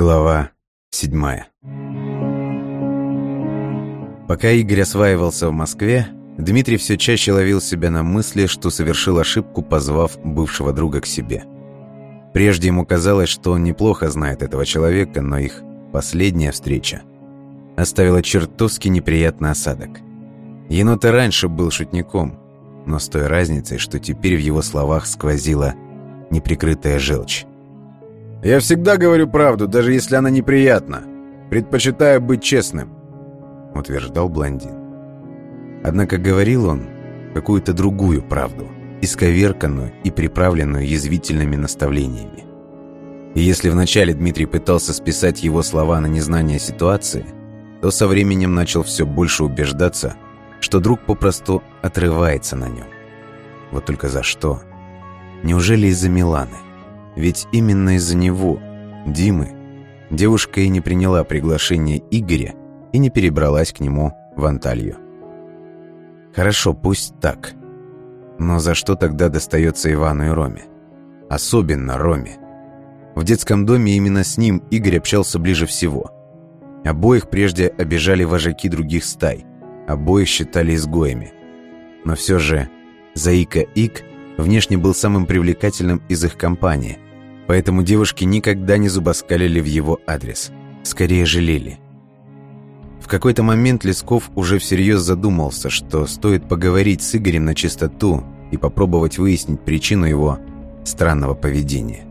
Глава седьмая Пока Игорь осваивался в Москве, Дмитрий все чаще ловил себя на мысли, что совершил ошибку, позвав бывшего друга к себе. Прежде ему казалось, что он неплохо знает этого человека, но их последняя встреча оставила чертовски неприятный осадок. Енот и раньше был шутником, но с той разницей, что теперь в его словах сквозила неприкрытая желчь. Я всегда говорю правду, даже если она неприятна. Предпочитаю быть честным», — утверждал блондин. Однако говорил он какую-то другую правду, исковерканную и приправленную язвительными наставлениями. И если вначале Дмитрий пытался списать его слова на незнание ситуации, то со временем начал все больше убеждаться, что друг попросту отрывается на нем. Вот только за что? Неужели из-за Миланы? Ведь именно из-за него, Димы, девушка и не приняла приглашение Игоря и не перебралась к нему в Анталью. Хорошо, пусть так. Но за что тогда достается Ивану и Роме? Особенно Роме. В детском доме именно с ним Игорь общался ближе всего. Обоих прежде обижали вожаки других стай, обоих считали изгоями. Но все же Заика Ик внешне был самым привлекательным из их компании, поэтому девушки никогда не зубоскалили в его адрес, скорее жалели. В какой-то момент Лесков уже всерьез задумался, что стоит поговорить с Игорем на чистоту и попробовать выяснить причину его странного поведения.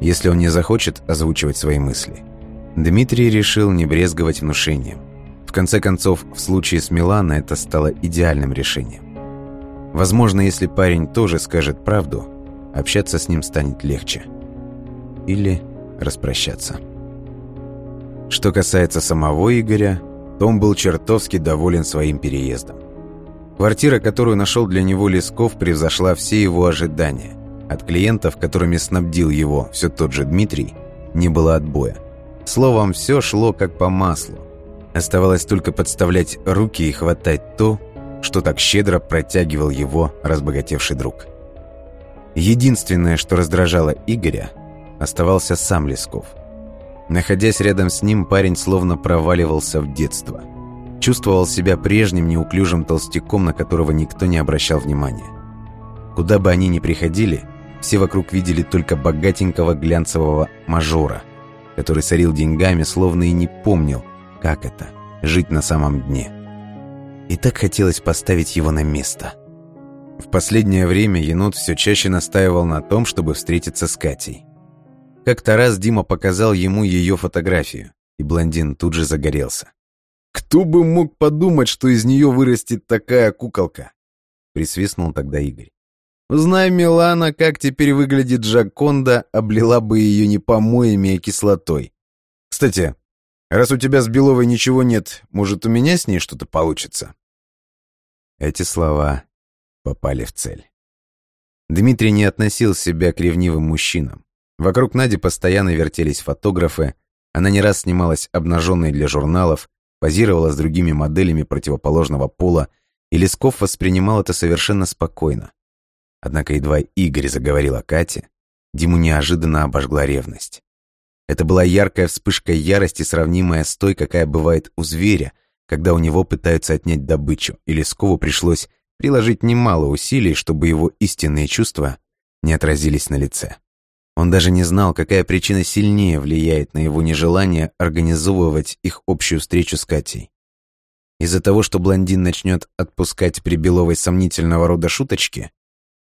Если он не захочет озвучивать свои мысли. Дмитрий решил не брезговать внушением. В конце концов, в случае с Миланой это стало идеальным решением. Возможно, если парень тоже скажет правду, общаться с ним станет легче. Или распрощаться. Что касается самого Игоря, то он был чертовски доволен своим переездом. Квартира, которую нашел для него Лесков, превзошла все его ожидания. От клиентов, которыми снабдил его все тот же Дмитрий, не было отбоя. Словом, все шло как по маслу. Оставалось только подставлять руки и хватать то, что так щедро протягивал его разбогатевший друг. Единственное, что раздражало Игоря, оставался сам Лесков. Находясь рядом с ним, парень словно проваливался в детство. Чувствовал себя прежним неуклюжим толстяком, на которого никто не обращал внимания. Куда бы они ни приходили, все вокруг видели только богатенького глянцевого мажора, который сорил деньгами, словно и не помнил, как это – жить на самом дне. И так хотелось поставить его на место. В последнее время енот все чаще настаивал на том, чтобы встретиться с Катей. Как-то раз Дима показал ему ее фотографию, и блондин тут же загорелся. «Кто бы мог подумать, что из нее вырастет такая куколка?» Присвистнул тогда Игорь. «Узнай, Милана, как теперь выглядит Джаконда, облила бы ее не помоями, а кислотой. Кстати, Раз у тебя с Беловой ничего нет, может, у меня с ней что-то получится?» Эти слова попали в цель. Дмитрий не относил себя к ревнивым мужчинам. Вокруг Нади постоянно вертелись фотографы, она не раз снималась обнаженной для журналов, позировала с другими моделями противоположного пола, и Лесков воспринимал это совершенно спокойно. Однако едва Игорь заговорил о Кате, Диму неожиданно обожгла ревность. Это была яркая вспышка ярости, сравнимая с той, какая бывает у зверя, когда у него пытаются отнять добычу, и Лескову пришлось приложить немало усилий, чтобы его истинные чувства не отразились на лице. Он даже не знал, какая причина сильнее влияет на его нежелание организовывать их общую встречу с Катей. Из-за того, что блондин начнет отпускать при Беловой сомнительного рода шуточки,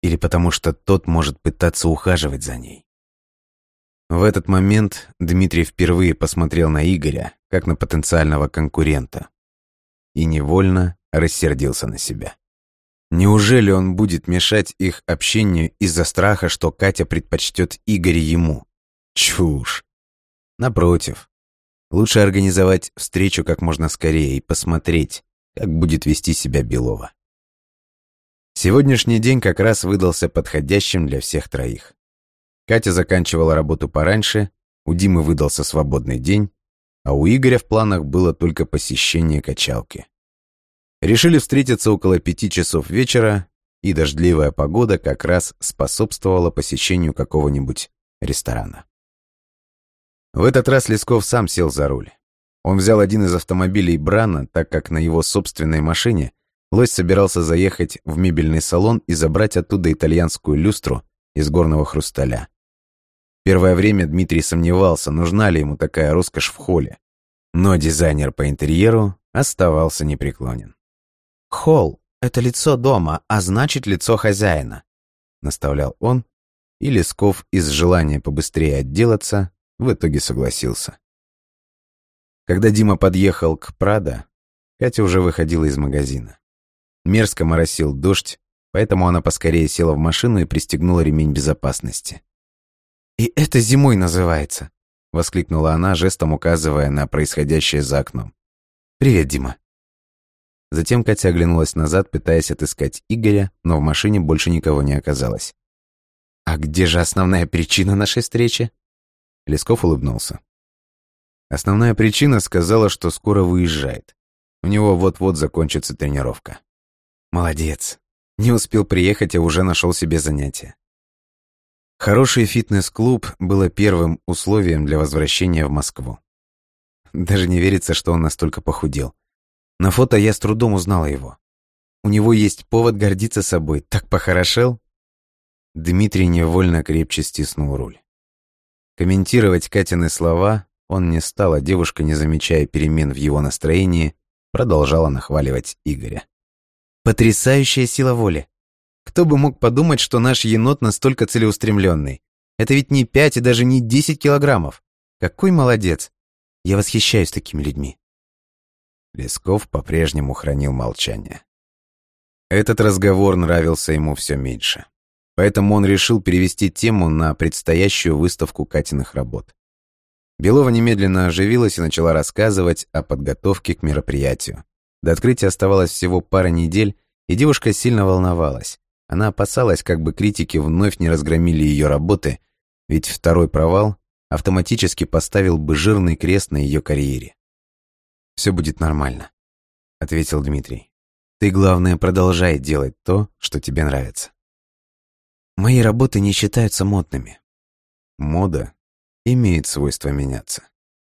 или потому что тот может пытаться ухаживать за ней. В этот момент Дмитрий впервые посмотрел на Игоря, как на потенциального конкурента. И невольно рассердился на себя. Неужели он будет мешать их общению из-за страха, что Катя предпочтет Игоря ему? Чушь. Напротив. Лучше организовать встречу как можно скорее и посмотреть, как будет вести себя Белова. Сегодняшний день как раз выдался подходящим для всех троих. Катя заканчивала работу пораньше, у Димы выдался свободный день, а у Игоря в планах было только посещение качалки. Решили встретиться около пяти часов вечера, и дождливая погода как раз способствовала посещению какого-нибудь ресторана. В этот раз Лесков сам сел за руль. Он взял один из автомобилей Брана, так как на его собственной машине лось собирался заехать в мебельный салон и забрать оттуда итальянскую люстру из горного хрусталя. Первое время Дмитрий сомневался, нужна ли ему такая роскошь в холле. Но дизайнер по интерьеру оставался непреклонен. «Холл — это лицо дома, а значит, лицо хозяина», — наставлял он, и Лесков из желания побыстрее отделаться в итоге согласился. Когда Дима подъехал к Прадо, Катя уже выходила из магазина. Мерзко моросил дождь, поэтому она поскорее села в машину и пристегнула ремень безопасности. «И это зимой называется», — воскликнула она, жестом указывая на происходящее за окном. «Привет, Дима». Затем Катя оглянулась назад, пытаясь отыскать Игоря, но в машине больше никого не оказалось. «А где же основная причина нашей встречи?» Лесков улыбнулся. Основная причина сказала, что скоро выезжает. У него вот-вот закончится тренировка. Молодец. Не успел приехать, а уже нашел себе занятие. Хороший фитнес-клуб было первым условием для возвращения в Москву. Даже не верится, что он настолько похудел. На фото я с трудом узнала его. У него есть повод гордиться собой. Так похорошел? Дмитрий невольно крепче стиснул руль. Комментировать Катины слова он не стал, а девушка, не замечая перемен в его настроении, продолжала нахваливать Игоря. «Потрясающая сила воли! Кто бы мог подумать, что наш енот настолько целеустремленный? Это ведь не пять и даже не десять килограммов. Какой молодец! Я восхищаюсь такими людьми». Лесков по-прежнему хранил молчание. Этот разговор нравился ему все меньше. Поэтому он решил перевести тему на предстоящую выставку Катиных работ. Белова немедленно оживилась и начала рассказывать о подготовке к мероприятию. До открытия оставалось всего пара недель, и девушка сильно волновалась. Она опасалась, как бы критики вновь не разгромили ее работы, ведь второй провал автоматически поставил бы жирный крест на ее карьере. «Все будет нормально», — ответил Дмитрий. «Ты, главное, продолжай делать то, что тебе нравится». «Мои работы не считаются модными». «Мода имеет свойство меняться.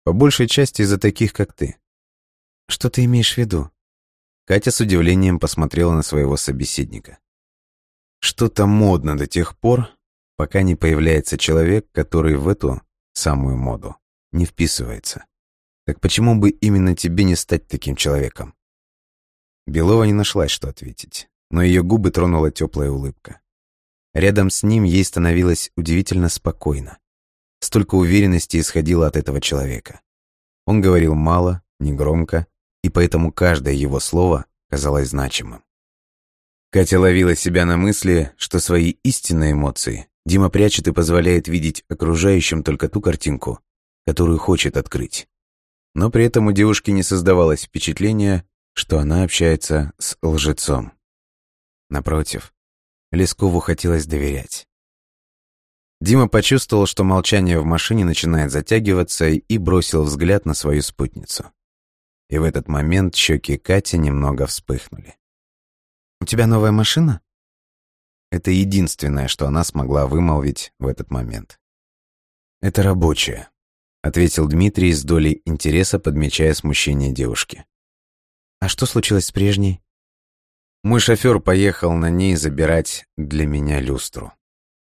По большей части из-за таких, как ты. Что ты имеешь в виду? Катя с удивлением посмотрела на своего собеседника. Что-то модно до тех пор, пока не появляется человек, который в эту самую моду не вписывается. Так почему бы именно тебе не стать таким человеком? Белова не нашлась, что ответить, но ее губы тронула теплая улыбка. Рядом с ним ей становилось удивительно спокойно. Столько уверенности исходило от этого человека. Он говорил мало, негромко, и поэтому каждое его слово казалось значимым. Катя ловила себя на мысли, что свои истинные эмоции Дима прячет и позволяет видеть окружающим только ту картинку, которую хочет открыть. Но при этом у девушки не создавалось впечатления, что она общается с лжецом. Напротив, Лескову хотелось доверять. Дима почувствовал, что молчание в машине начинает затягиваться и бросил взгляд на свою спутницу. И в этот момент щеки Кати немного вспыхнули. «У тебя новая машина?» Это единственное, что она смогла вымолвить в этот момент. «Это рабочая», — ответил Дмитрий с долей интереса, подмечая смущение девушки. «А что случилось с прежней?» Мой шофер поехал на ней забирать для меня люстру.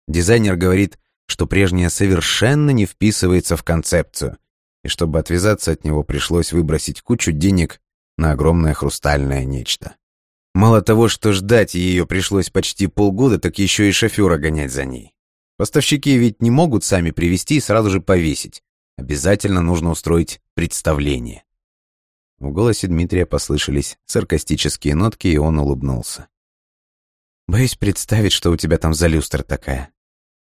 Дизайнер говорит, что прежнее совершенно не вписывается в концепцию, и чтобы отвязаться от него, пришлось выбросить кучу денег на огромное хрустальное нечто. Мало того, что ждать ее пришлось почти полгода, так еще и шофера гонять за ней. Поставщики ведь не могут сами привезти и сразу же повесить. Обязательно нужно устроить представление. В голосе Дмитрия послышались саркастические нотки, и он улыбнулся. «Боюсь представить, что у тебя там за люстра такая»,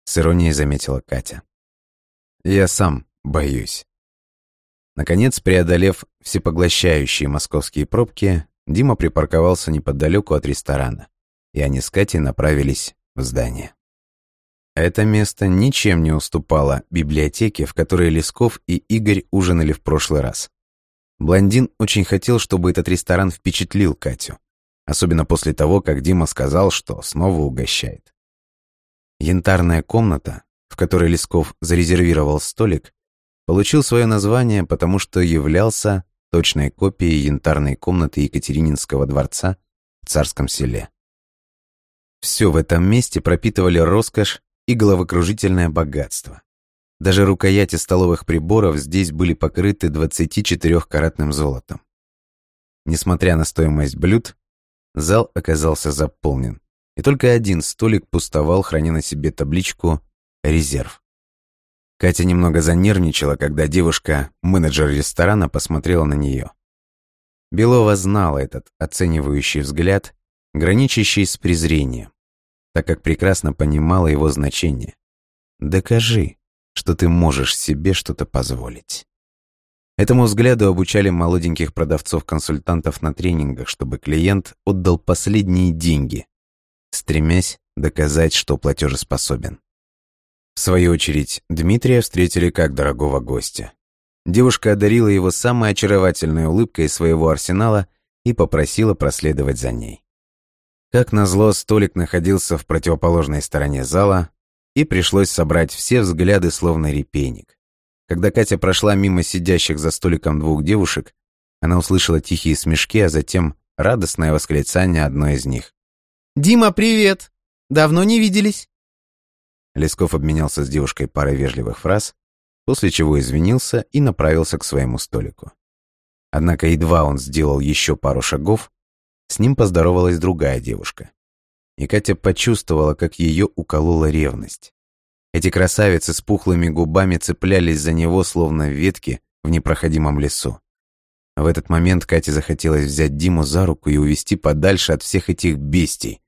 с иронией заметила Катя. Я сам боюсь. Наконец, преодолев всепоглощающие московские пробки, Дима припарковался неподалеку от ресторана, и они с Катей направились в здание. Это место ничем не уступало библиотеке, в которой Лесков и Игорь ужинали в прошлый раз. Блондин очень хотел, чтобы этот ресторан впечатлил Катю, особенно после того, как Дима сказал, что снова угощает. Янтарная комната, в которой Лесков зарезервировал столик, получил свое название, потому что являлся точной копией янтарной комнаты Екатерининского дворца в царском селе. Все в этом месте пропитывали роскошь и головокружительное богатство. Даже рукояти столовых приборов здесь были покрыты 24-каратным золотом. Несмотря на стоимость блюд, зал оказался заполнен, и только один столик пустовал, храня на себе табличку «Резерв». Катя немного занервничала, когда девушка, менеджер ресторана, посмотрела на нее. Белова знала этот оценивающий взгляд, граничащий с презрением, так как прекрасно понимала его значение. «Докажи, что ты можешь себе что-то позволить». Этому взгляду обучали молоденьких продавцов-консультантов на тренингах, чтобы клиент отдал последние деньги, стремясь доказать, что платежеспособен. В свою очередь, Дмитрия встретили как дорогого гостя. Девушка одарила его самой очаровательной улыбкой своего арсенала и попросила проследовать за ней. Как назло, столик находился в противоположной стороне зала, и пришлось собрать все взгляды словно репейник. Когда Катя прошла мимо сидящих за столиком двух девушек, она услышала тихие смешки, а затем радостное восклицание одной из них. «Дима, привет! Давно не виделись!» Лесков обменялся с девушкой парой вежливых фраз, после чего извинился и направился к своему столику. Однако едва он сделал еще пару шагов, с ним поздоровалась другая девушка. И Катя почувствовала, как ее уколола ревность. Эти красавицы с пухлыми губами цеплялись за него, словно ветки в непроходимом лесу. В этот момент Кате захотелось взять Диму за руку и увести подальше от всех этих бестий,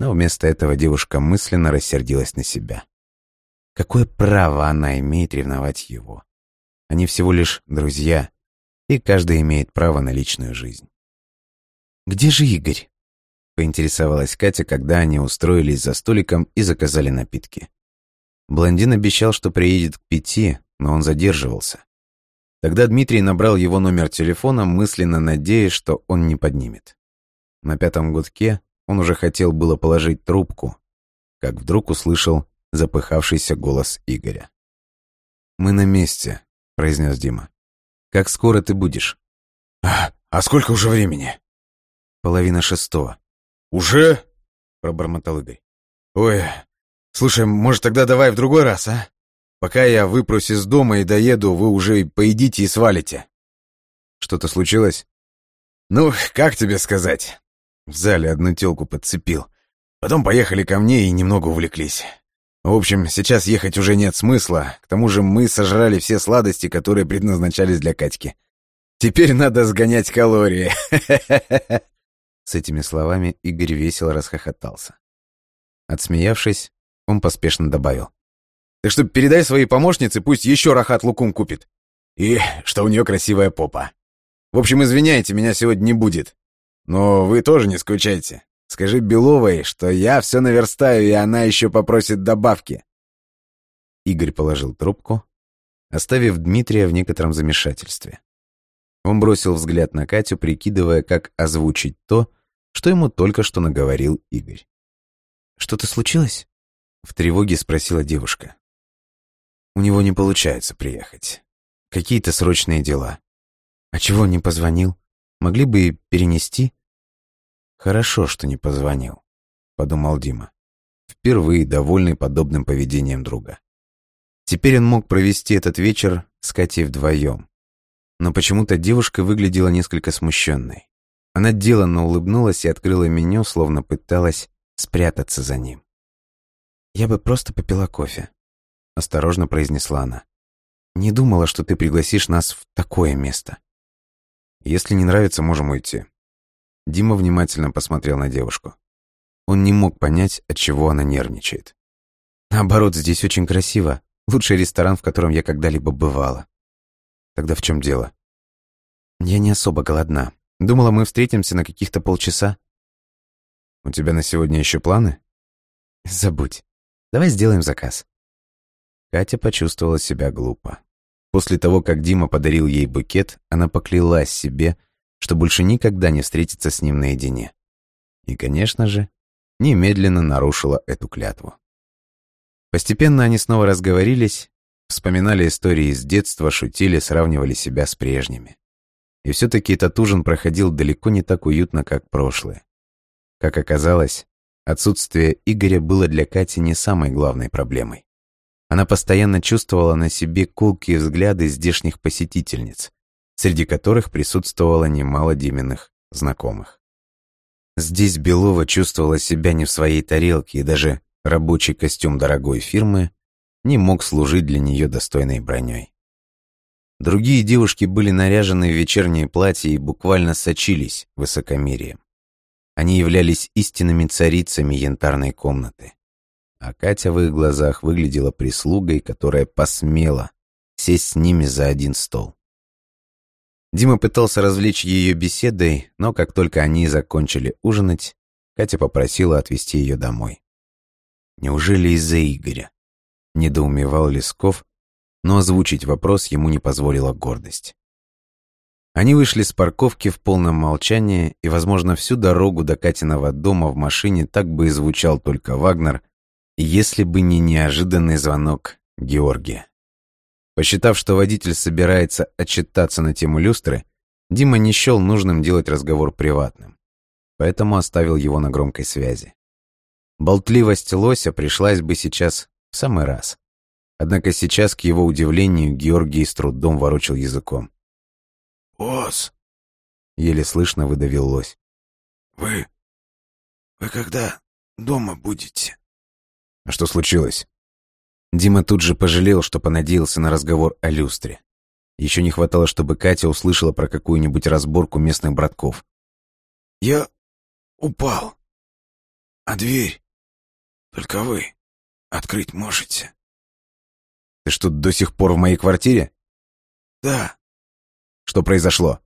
но вместо этого девушка мысленно рассердилась на себя. Какое право она имеет ревновать его? Они всего лишь друзья, и каждый имеет право на личную жизнь. «Где же Игорь?» — поинтересовалась Катя, когда они устроились за столиком и заказали напитки. Блондин обещал, что приедет к пяти, но он задерживался. Тогда Дмитрий набрал его номер телефона, мысленно надеясь, что он не поднимет. На пятом гудке он уже хотел было положить трубку, как вдруг услышал запыхавшийся голос Игоря. «Мы на месте», — произнес Дима. «Как скоро ты будешь?» «А, а сколько уже времени?» «Половина шестого». «Уже?» — пробормотал Игорь. «Ой, слушай, может, тогда давай в другой раз, а? Пока я выпрусь из дома и доеду, вы уже поедите и свалите». «Что-то случилось?» «Ну, как тебе сказать? В зале одну телку подцепил. Потом поехали ко мне и немного увлеклись. В общем, сейчас ехать уже нет смысла. К тому же мы сожрали все сладости, которые предназначались для Катьки. Теперь надо сгонять калории. С этими словами Игорь весело расхохотался. Отсмеявшись, он поспешно добавил. «Так что передай своей помощнице, пусть еще рахат лукум купит. И что у нее красивая попа. В общем, извиняйте, меня сегодня не будет. Но вы тоже не скучайте. Скажи Беловой, что я все наверстаю, и она еще попросит добавки». Игорь положил трубку, оставив Дмитрия в некотором замешательстве. Он бросил взгляд на Катю, прикидывая, как озвучить то, что ему только что наговорил Игорь. «Что-то случилось?» — в тревоге спросила девушка. «У него не получается приехать. Какие-то срочные дела. А чего он не позвонил? Могли бы перенести?» «Хорошо, что не позвонил», — подумал Дима, впервые довольный подобным поведением друга. Теперь он мог провести этот вечер с Катей вдвоем. Но почему-то девушка выглядела несколько смущенной. Она деланно улыбнулась и открыла меню, словно пыталась спрятаться за ним. «Я бы просто попила кофе», — осторожно произнесла она. «Не думала, что ты пригласишь нас в такое место. Если не нравится, можем уйти. Дима внимательно посмотрел на девушку. Он не мог понять, от чего она нервничает. Наоборот, здесь очень красиво. Лучший ресторан, в котором я когда-либо бывала. Тогда в чем дело? Я не особо голодна. Думала, мы встретимся на каких-то полчаса. У тебя на сегодня еще планы? Забудь. Давай сделаем заказ. Катя почувствовала себя глупо. После того, как Дима подарил ей букет, она поклялась себе, что больше никогда не встретится с ним наедине. И, конечно же, немедленно нарушила эту клятву. Постепенно они снова разговорились, Вспоминали истории из детства, шутили, сравнивали себя с прежними. И все-таки этот ужин проходил далеко не так уютно, как прошлое. Как оказалось, отсутствие Игоря было для Кати не самой главной проблемой. Она постоянно чувствовала на себе колкие взгляды здешних посетительниц, среди которых присутствовало немало Диминых знакомых. Здесь Белова чувствовала себя не в своей тарелке, и даже рабочий костюм дорогой фирмы не мог служить для нее достойной броней. Другие девушки были наряжены в вечерние платья и буквально сочились высокомерием. Они являлись истинными царицами янтарной комнаты. А Катя в их глазах выглядела прислугой, которая посмела сесть с ними за один стол. Дима пытался развлечь ее беседой, но как только они закончили ужинать, Катя попросила отвезти ее домой. Неужели из-за Игоря? Недоумевал Лесков, но озвучить вопрос ему не позволила гордость. Они вышли с парковки в полном молчании, и, возможно, всю дорогу до Катиного дома в машине так бы и звучал только Вагнер, если бы не неожиданный звонок Георгия. Посчитав, что водитель собирается отчитаться на тему люстры, Дима не счел нужным делать разговор приватным, поэтому оставил его на громкой связи. Болтливость лося пришлась бы сейчас в самый раз. Однако сейчас, к его удивлению, Георгий с трудом ворочил языком. «Ос!» — еле слышно выдавил лось. «Вы... вы когда дома будете?» «А что случилось?» Дима тут же пожалел, что понадеялся на разговор о люстре. Еще не хватало, чтобы Катя услышала про какую-нибудь разборку местных братков. «Я упал. А дверь? Только вы открыть можете?» Ты что, до сих пор в моей квартире? Да. Что произошло?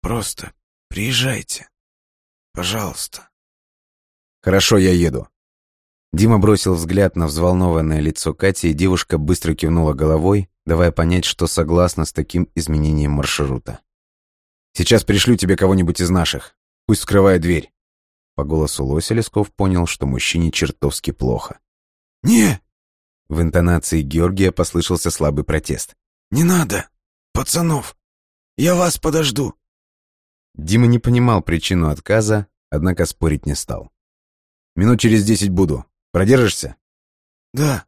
Просто приезжайте. Пожалуйста. Хорошо, я еду. Дима бросил взгляд на взволнованное лицо Кати, и девушка быстро кивнула головой, давая понять, что согласна с таким изменением маршрута. «Сейчас пришлю тебе кого-нибудь из наших. Пусть скрывает дверь». По голосу Лося Лесков понял, что мужчине чертовски плохо. «Не, в интонации Георгия послышался слабый протест. «Не надо! Пацанов! Я вас подожду!» Дима не понимал причину отказа, однако спорить не стал. «Минут через десять буду. Продержишься?» «Да».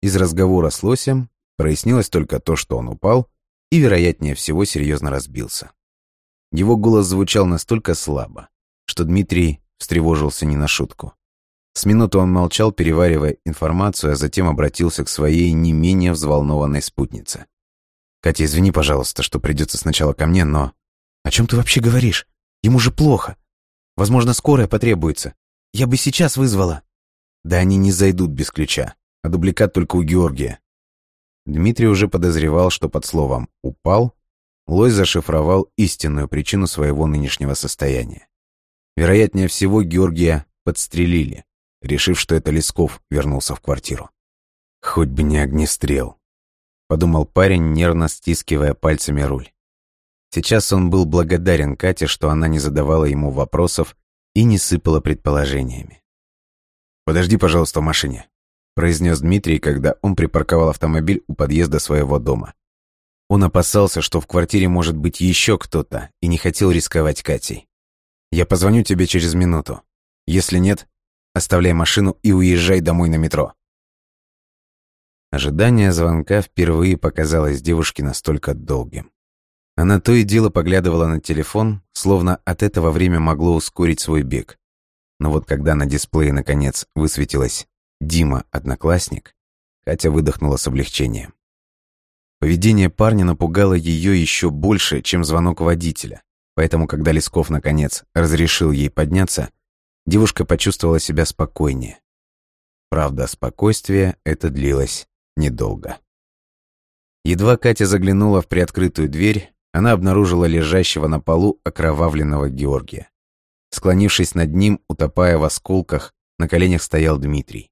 Из разговора с лосем прояснилось только то, что он упал и, вероятнее всего, серьезно разбился. Его голос звучал настолько слабо, что Дмитрий встревожился не на шутку. С минуту он молчал, переваривая информацию, а затем обратился к своей не менее взволнованной спутнице. «Катя, извини, пожалуйста, что придется сначала ко мне, но...» «О чем ты вообще говоришь? Ему же плохо. Возможно, скорая потребуется. Я бы сейчас вызвала». «Да они не зайдут без ключа, а дубликат только у Георгия». Дмитрий уже подозревал, что под словом «упал» Лось зашифровал истинную причину своего нынешнего состояния. Вероятнее всего, Георгия подстрелили решив, что это Лесков вернулся в квартиру. «Хоть бы не огнестрел», — подумал парень, нервно стискивая пальцами руль. Сейчас он был благодарен Кате, что она не задавала ему вопросов и не сыпала предположениями. «Подожди, пожалуйста, в машине», — произнес Дмитрий, когда он припарковал автомобиль у подъезда своего дома. Он опасался, что в квартире может быть еще кто-то, и не хотел рисковать Катей. «Я позвоню тебе через минуту. Если нет, Оставляй машину и уезжай домой на метро. Ожидание звонка впервые показалось девушке настолько долгим. Она то и дело поглядывала на телефон, словно от этого время могло ускорить свой бег. Но вот когда на дисплее наконец высветилось «Дима, одноклассник», Катя выдохнула с облегчением. Поведение парня напугало ее еще больше, чем звонок водителя, поэтому, когда Лесков наконец разрешил ей подняться, девушка почувствовала себя спокойнее. Правда, спокойствие это длилось недолго. Едва Катя заглянула в приоткрытую дверь, она обнаружила лежащего на полу окровавленного Георгия. Склонившись над ним, утопая в осколках, на коленях стоял Дмитрий.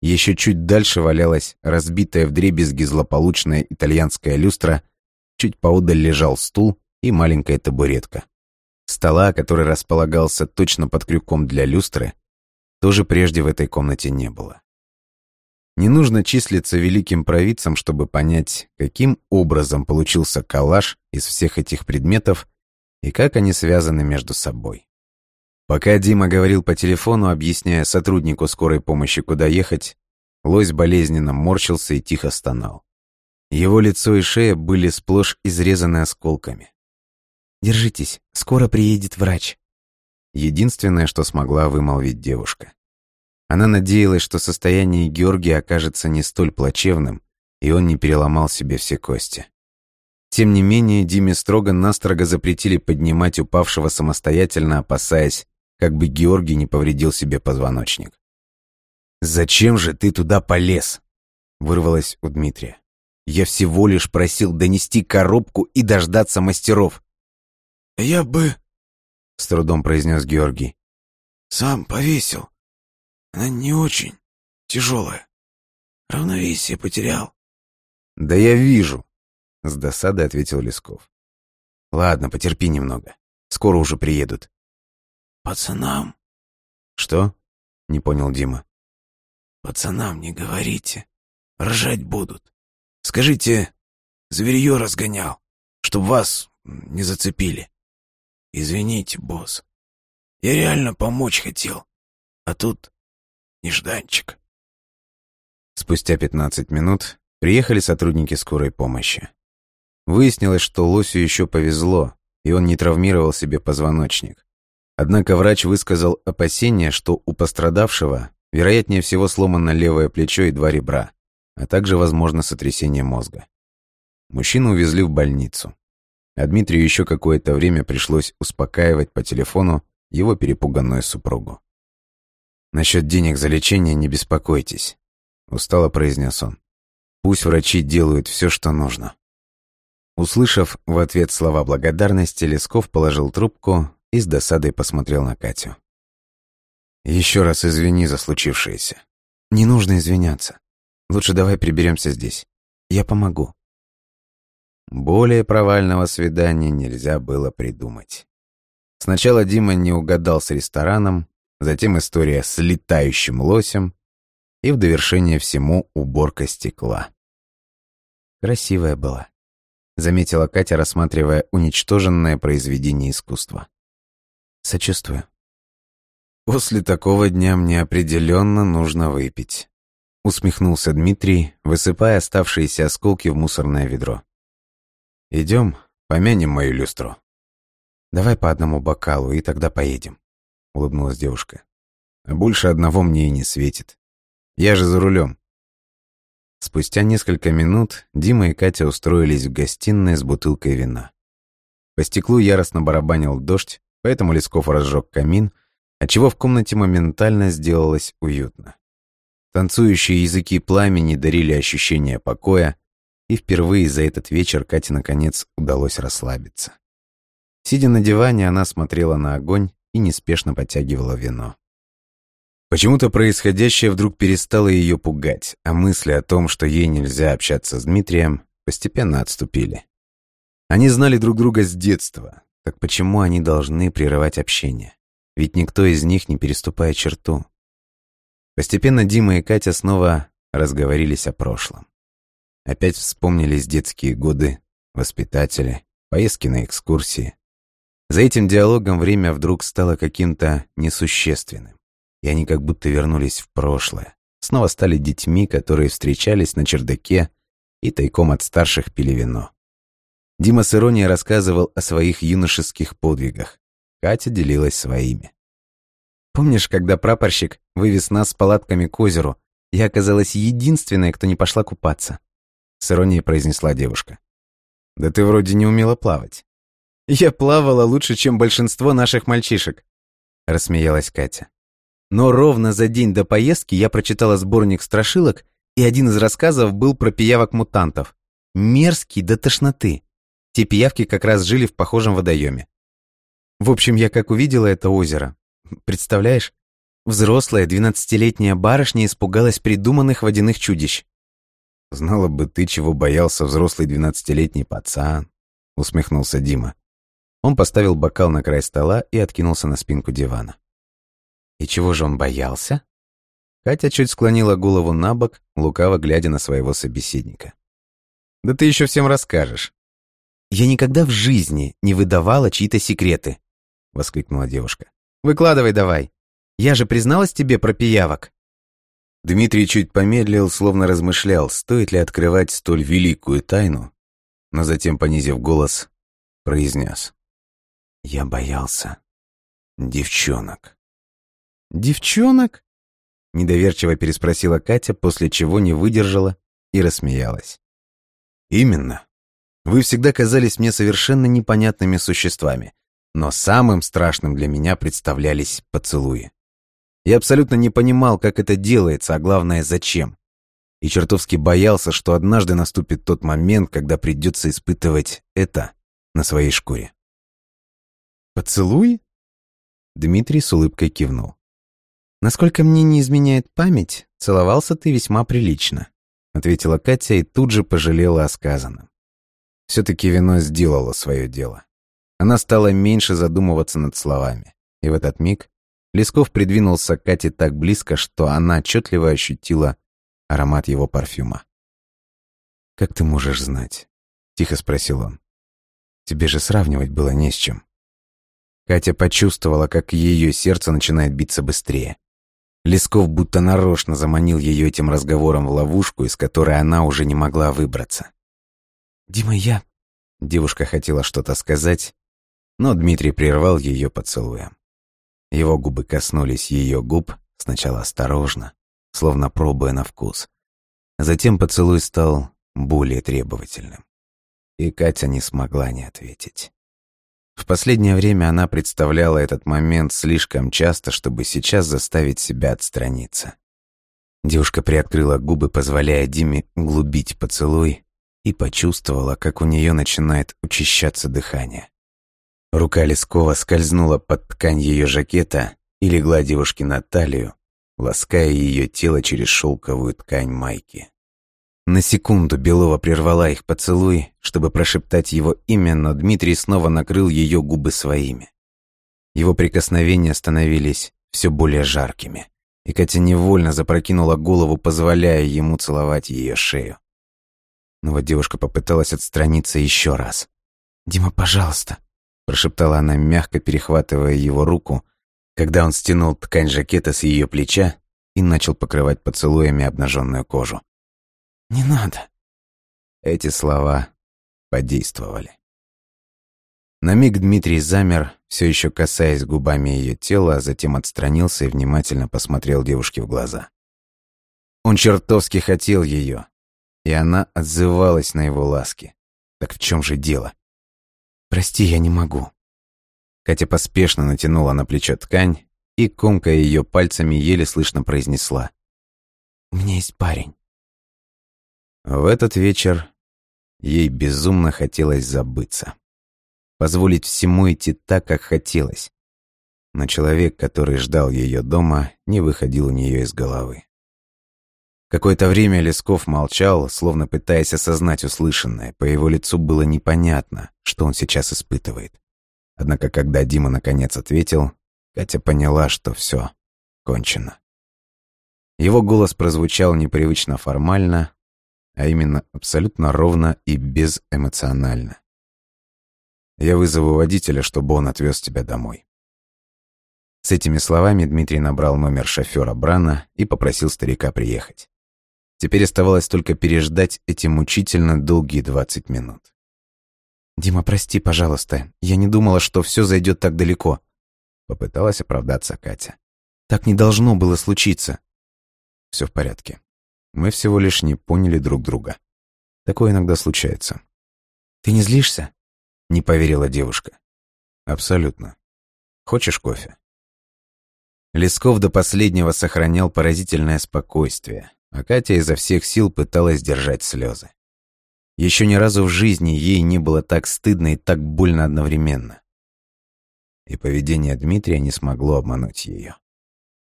Еще чуть дальше валялась разбитая вдребезги злополучная итальянская люстра, чуть поодаль лежал стул и маленькая табуретка. Стола, который располагался точно под крюком для люстры, тоже прежде в этой комнате не было. Не нужно числиться великим провидцем, чтобы понять, каким образом получился коллаж из всех этих предметов и как они связаны между собой. Пока Дима говорил по телефону, объясняя сотруднику скорой помощи, куда ехать, лось болезненно морщился и тихо стонал. Его лицо и шея были сплошь изрезаны осколками. «Держитесь, скоро приедет врач», Единственное, что смогла вымолвить девушка. Она надеялась, что состояние Георгия окажется не столь плачевным, и он не переломал себе все кости. Тем не менее, Диме строго-настрого запретили поднимать упавшего самостоятельно, опасаясь, как бы Георгий не повредил себе позвоночник. «Зачем же ты туда полез?» — вырвалось у Дмитрия. «Я всего лишь просил донести коробку и дождаться мастеров». «Я бы...» — с трудом произнес Георгий. «Сам повесил. Она не очень тяжелая. Равновесие потерял. Да я вижу, с досадой ответил Лесков. Ладно, потерпи немного. Скоро уже приедут. Пацанам. Что? Не понял Дима. Пацанам не говорите. Ржать будут. Скажите, зверье разгонял, чтоб вас не зацепили. Извините, босс. Я реально помочь хотел. А тут Нежданчик. Спустя 15 минут приехали сотрудники скорой помощи. Выяснилось, что Лосю еще повезло, и он не травмировал себе позвоночник. Однако врач высказал опасение, что у пострадавшего, вероятнее всего, сломано левое плечо и два ребра, а также, возможно, сотрясение мозга. Мужчину увезли в больницу. А Дмитрию еще какое-то время пришлось успокаивать по телефону его перепуганную супругу. «Насчет денег за лечение не беспокойтесь», — устало произнес он. «Пусть врачи делают все, что нужно». Услышав в ответ слова благодарности, Лесков положил трубку и с досадой посмотрел на Катю. «Еще раз извини за случившееся. Не нужно извиняться. Лучше давай приберемся здесь. Я помогу». Более провального свидания нельзя было придумать. Сначала Дима не угадал с рестораном, затем история с летающим лосем и в довершение всему уборка стекла. Красивая была, заметила Катя, рассматривая уничтоженное произведение искусства. Сочувствую. После такого дня мне определенно нужно выпить. Усмехнулся Дмитрий, высыпая оставшиеся осколки в мусорное ведро. Идем, помянем мою люстру. Давай по одному бокалу, и тогда поедем улыбнулась девушка. А больше одного мне и не светит. Я же за рулем. Спустя несколько минут Дима и Катя устроились в гостиной с бутылкой вина. По стеклу яростно барабанил дождь, поэтому Лесков разжег камин, отчего в комнате моментально сделалось уютно. Танцующие языки пламени дарили ощущение покоя, и впервые за этот вечер Кате наконец удалось расслабиться. Сидя на диване, она смотрела на огонь и неспешно подтягивала вино. Почему-то происходящее вдруг перестало ее пугать, а мысли о том, что ей нельзя общаться с Дмитрием, постепенно отступили. Они знали друг друга с детства, так почему они должны прерывать общение? Ведь никто из них не переступает черту. Постепенно Дима и Катя снова разговорились о прошлом. Опять вспомнились детские годы, воспитатели, поездки на экскурсии. За этим диалогом время вдруг стало каким-то несущественным, и они как будто вернулись в прошлое, снова стали детьми, которые встречались на чердаке и тайком от старших пили вино. Дима с иронией рассказывал о своих юношеских подвигах. Катя делилась своими. «Помнишь, когда прапорщик вывез нас с палатками к озеру, я оказалась единственной, кто не пошла купаться?» С иронией произнесла девушка. «Да ты вроде не умела плавать». Я плавала лучше, чем большинство наших мальчишек», — рассмеялась Катя. Но ровно за день до поездки я прочитала сборник страшилок, и один из рассказов был про пиявок-мутантов. Мерзкий до тошноты. Те пиявки как раз жили в похожем водоеме. В общем, я как увидела это озеро. Представляешь? Взрослая двенадцатилетняя барышня испугалась придуманных водяных чудищ. «Знала бы ты, чего боялся взрослый двенадцатилетний пацан», — усмехнулся Дима. Он поставил бокал на край стола и откинулся на спинку дивана. И чего же он боялся? Катя чуть склонила голову на бок, лукаво глядя на своего собеседника. «Да ты еще всем расскажешь». «Я никогда в жизни не выдавала чьи-то секреты», — воскликнула девушка. «Выкладывай давай. Я же призналась тебе про пиявок». Дмитрий чуть помедлил, словно размышлял, стоит ли открывать столь великую тайну, но затем, понизив голос, произнес. «Я боялся девчонок». «Девчонок?» — недоверчиво переспросила Катя, после чего не выдержала и рассмеялась. «Именно. Вы всегда казались мне совершенно непонятными существами, но самым страшным для меня представлялись поцелуи. Я абсолютно не понимал, как это делается, а главное, зачем. И чертовски боялся, что однажды наступит тот момент, когда придется испытывать это на своей шкуре. «Поцелуй?» Дмитрий с улыбкой кивнул. «Насколько мне не изменяет память, целовался ты весьма прилично», ответила Катя и тут же пожалела о сказанном. Все-таки вино сделало свое дело. Она стала меньше задумываться над словами. И в этот миг Лесков придвинулся к Кате так близко, что она отчетливо ощутила аромат его парфюма. «Как ты можешь знать?» — тихо спросил он. «Тебе же сравнивать было не с чем». Катя почувствовала, как ее сердце начинает биться быстрее. Лесков будто нарочно заманил ее этим разговором в ловушку, из которой она уже не могла выбраться. «Дима, я...» Девушка хотела что-то сказать, но Дмитрий прервал ее поцелуем. Его губы коснулись ее губ, сначала осторожно, словно пробуя на вкус. Затем поцелуй стал более требовательным. И Катя не смогла не ответить. В последнее время она представляла этот момент слишком часто, чтобы сейчас заставить себя отстраниться. Девушка приоткрыла губы, позволяя Диме углубить поцелуй, и почувствовала, как у нее начинает учащаться дыхание. Рука Лескова скользнула под ткань ее жакета и легла девушке на талию, лаская ее тело через шелковую ткань майки. На секунду Белова прервала их поцелуй, чтобы прошептать его имя, но Дмитрий снова накрыл ее губы своими. Его прикосновения становились все более жаркими, и Катя невольно запрокинула голову, позволяя ему целовать ее шею. Но вот девушка попыталась отстраниться еще раз. «Дима, пожалуйста», прошептала она, мягко перехватывая его руку, когда он стянул ткань жакета с ее плеча и начал покрывать поцелуями обнаженную кожу. «Не надо!» Эти слова подействовали. На миг Дмитрий замер, все еще касаясь губами ее тела, а затем отстранился и внимательно посмотрел девушке в глаза. Он чертовски хотел ее, и она отзывалась на его ласки. Так в чем же дело? «Прости, я не могу». Катя поспешно натянула на плечо ткань и, комкая ее пальцами, еле слышно произнесла. «У меня есть парень». В этот вечер ей безумно хотелось забыться. Позволить всему идти так, как хотелось. Но человек, который ждал ее дома, не выходил у нее из головы. Какое-то время Лесков молчал, словно пытаясь осознать услышанное. По его лицу было непонятно, что он сейчас испытывает. Однако, когда Дима наконец ответил, Катя поняла, что все кончено. Его голос прозвучал непривычно формально, а именно абсолютно ровно и безэмоционально. «Я вызову водителя, чтобы он отвез тебя домой». С этими словами Дмитрий набрал номер шофера Брана и попросил старика приехать. Теперь оставалось только переждать эти мучительно долгие двадцать минут. «Дима, прости, пожалуйста. Я не думала, что все зайдет так далеко», — попыталась оправдаться Катя. «Так не должно было случиться». Все в порядке. Мы всего лишь не поняли друг друга. Такое иногда случается. «Ты не злишься?» — не поверила девушка. «Абсолютно. Хочешь кофе?» Лесков до последнего сохранял поразительное спокойствие, а Катя изо всех сил пыталась держать слезы. Еще ни разу в жизни ей не было так стыдно и так больно одновременно. И поведение Дмитрия не смогло обмануть ее.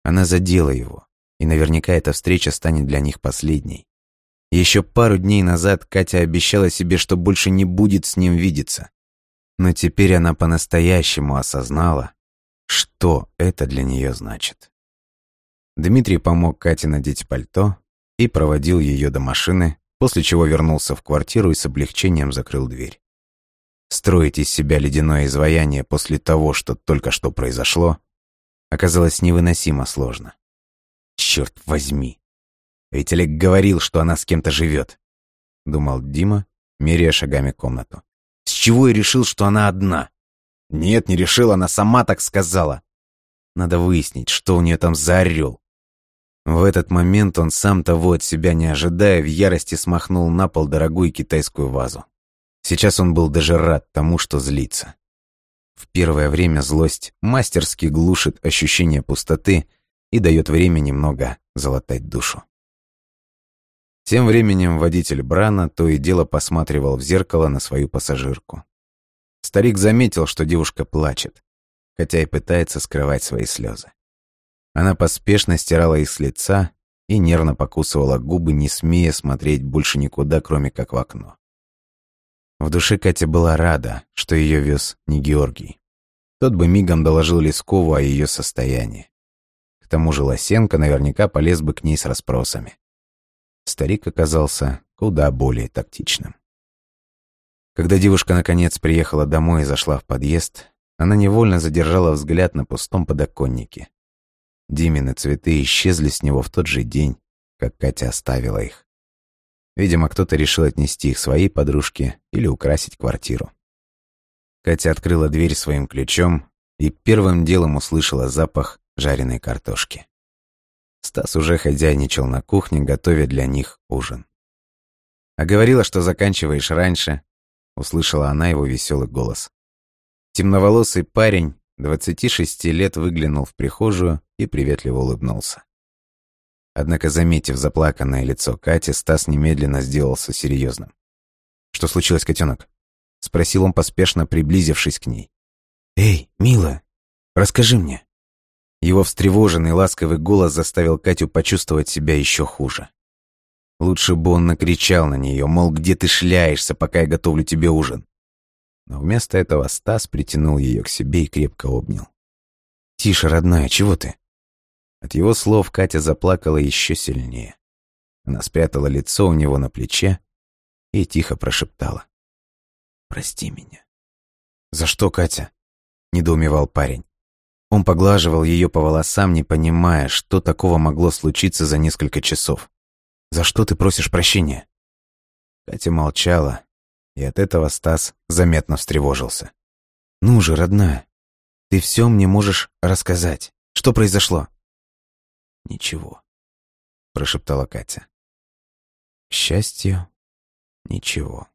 Она задела его, и наверняка эта встреча станет для них последней. Еще пару дней назад Катя обещала себе, что больше не будет с ним видеться. Но теперь она по-настоящему осознала, что это для нее значит. Дмитрий помог Кате надеть пальто и проводил ее до машины, после чего вернулся в квартиру и с облегчением закрыл дверь. Строить из себя ледяное изваяние после того, что только что произошло, оказалось невыносимо сложно. Черт возьми! Ведь Олег говорил, что она с кем-то живет, думал Дима, меряя шагами комнату. С чего я решил, что она одна? Нет, не решил, она сама так сказала. Надо выяснить, что у нее там за орел. В этот момент он сам того от себя не ожидая, в ярости смахнул на пол дорогую китайскую вазу. Сейчас он был даже рад тому, что злится. В первое время злость мастерски глушит ощущение пустоты и дает время немного залатать душу. Тем временем водитель Брана то и дело посматривал в зеркало на свою пассажирку. Старик заметил, что девушка плачет, хотя и пытается скрывать свои слезы. Она поспешно стирала их с лица и нервно покусывала губы, не смея смотреть больше никуда, кроме как в окно. В душе Катя была рада, что ее вез не Георгий. Тот бы мигом доложил Лескову о ее состоянии. К тому же Лосенко наверняка полез бы к ней с расспросами. Старик оказался куда более тактичным. Когда девушка наконец приехала домой и зашла в подъезд, она невольно задержала взгляд на пустом подоконнике. Димины цветы исчезли с него в тот же день, как Катя оставила их. Видимо, кто-то решил отнести их своей подружке или украсить квартиру. Катя открыла дверь своим ключом и первым делом услышала запах жареной картошки. Стас уже хозяйничал на кухне, готовя для них ужин. «А говорила, что заканчиваешь раньше», — услышала она его веселый голос. Темноволосый парень, 26 лет, выглянул в прихожую и приветливо улыбнулся. Однако, заметив заплаканное лицо Кати, Стас немедленно сделался серьезным. «Что случилось, котенок?» — спросил он, поспешно приблизившись к ней. «Эй, милая, расскажи мне». Его встревоженный ласковый голос заставил Катю почувствовать себя еще хуже. Лучше бы он накричал на нее, мол, где ты шляешься, пока я готовлю тебе ужин. Но вместо этого Стас притянул ее к себе и крепко обнял. «Тише, родная, чего ты?» От его слов Катя заплакала еще сильнее. Она спрятала лицо у него на плече и тихо прошептала. «Прости меня». «За что, Катя?» — недоумевал парень. Он поглаживал ее по волосам, не понимая, что такого могло случиться за несколько часов. «За что ты просишь прощения?» Катя молчала, и от этого Стас заметно встревожился. «Ну же, родная, ты все мне можешь рассказать. Что произошло?» «Ничего», — прошептала Катя. «К счастью, ничего».